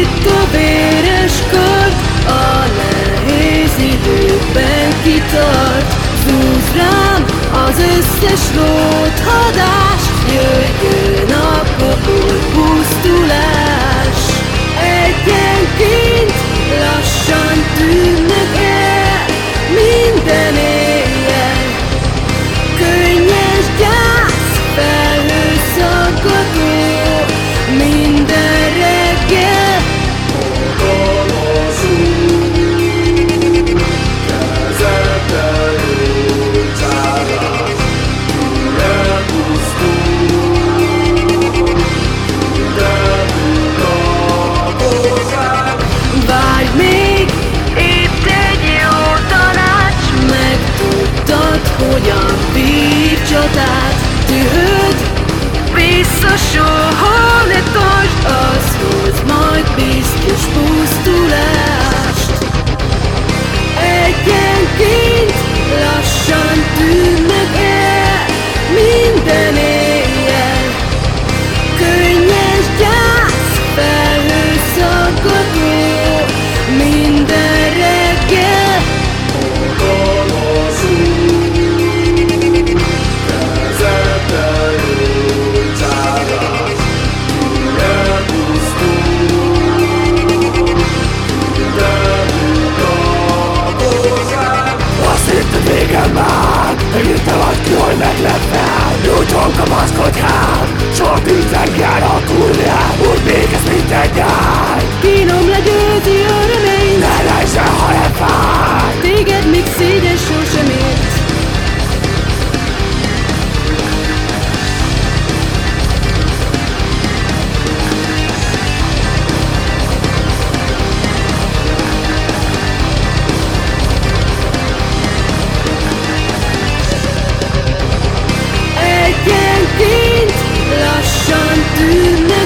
ritka véres kard A nehéz időkben kitart. Zúz rám az összes lóthadás Jöjjön bis, je pense tout. hogy meglepve Nyújtom kapaszkodjál you